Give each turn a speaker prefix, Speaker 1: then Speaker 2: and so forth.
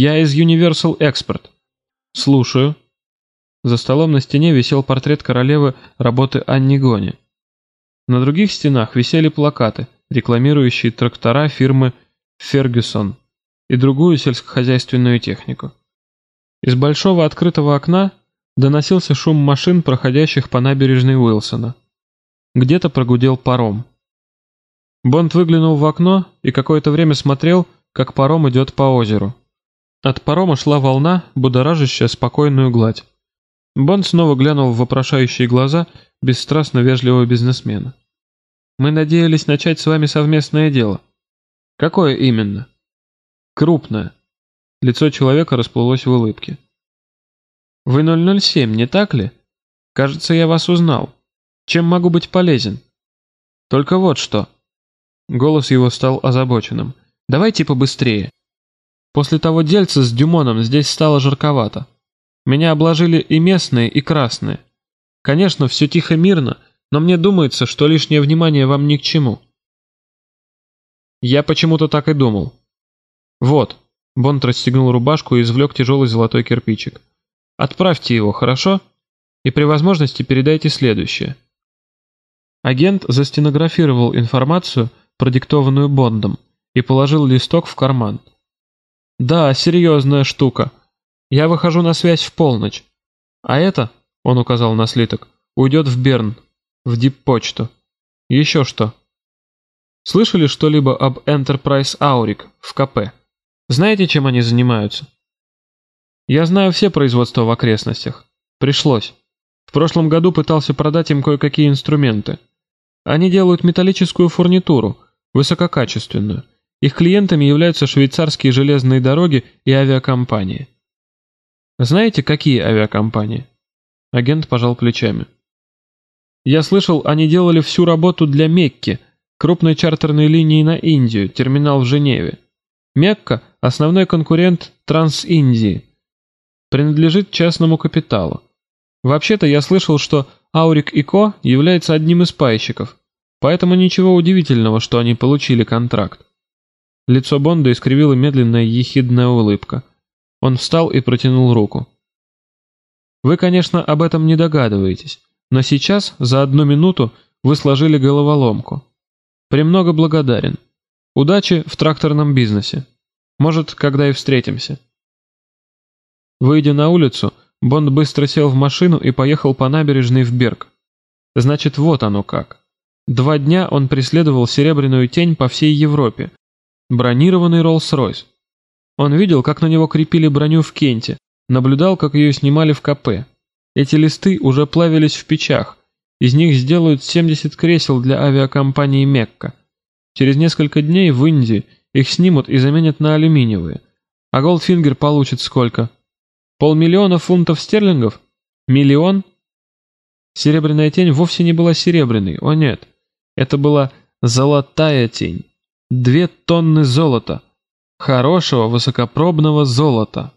Speaker 1: «Я из Universal Expert». «Слушаю». За столом на стене висел портрет королевы работы Анни Гони. На других стенах висели плакаты, рекламирующие трактора фирмы «Фергюсон» и другую сельскохозяйственную технику. Из большого открытого окна доносился шум машин, проходящих по набережной Уилсона. Где-то прогудел паром. Бонд выглянул в окно и какое-то время смотрел, как паром идет по озеру. От парома шла волна, будоражащая спокойную гладь. Бонд снова глянул в вопрошающие глаза бесстрастно вежливого бизнесмена. «Мы надеялись начать с вами совместное дело». «Какое именно?» «Крупное». Лицо человека расплылось в улыбке. «Вы 007, не так ли? Кажется, я вас узнал. Чем могу быть полезен?» «Только вот что». Голос его стал озабоченным. «Давайте побыстрее. После того дельца с Дюмоном здесь стало жарковато. Меня обложили и местные, и красные. Конечно, все тихо-мирно, но мне думается, что лишнее внимание вам ни к чему. Я почему-то так и думал. Вот. Бонд расстегнул рубашку и извлек тяжелый золотой кирпичик. Отправьте его, хорошо? И при возможности передайте следующее. Агент застенографировал информацию, продиктованную Бондом, и положил листок в карман. «Да, серьезная штука. Я выхожу на связь в полночь. А это, — он указал на слиток, — уйдет в Берн, в диппочту. Еще что? Слышали что-либо об Enterprise Auric в КП? Знаете, чем они занимаются? Я знаю все производства в окрестностях. Пришлось. В прошлом году пытался продать им кое-какие инструменты. Они делают металлическую фурнитуру, высококачественную. Их клиентами являются швейцарские железные дороги и авиакомпании. Знаете, какие авиакомпании? Агент пожал плечами. Я слышал, они делали всю работу для Мекки, крупной чартерной линии на Индию, терминал в Женеве. Мекка – основной конкурент Транс-Индии. Принадлежит частному капиталу. Вообще-то я слышал, что Аурик и Ко является одним из пайщиков, поэтому ничего удивительного, что они получили контракт. Лицо Бонда искривила медленная ехидная улыбка – он встал и протянул руку. Вы, конечно, об этом не догадываетесь, но сейчас, за одну минуту, вы сложили головоломку. Премного благодарен. Удачи в тракторном бизнесе. Может, когда и встретимся. Выйдя на улицу, Бонд быстро сел в машину и поехал по набережной в Берг. Значит, вот оно как. Два дня он преследовал серебряную тень по всей Европе. Бронированный Роллс-Ройс. Он видел, как на него крепили броню в Кенте, наблюдал, как ее снимали в КП. Эти листы уже плавились в печах, из них сделают 70 кресел для авиакомпании «Мекка». Через несколько дней в Индии их снимут и заменят на алюминиевые. А Голдфингер получит сколько? Полмиллиона фунтов стерлингов? Миллион? Серебряная тень вовсе не была серебряной, о нет. Это была золотая тень. Две тонны золота. Хорошего высокопробного золота.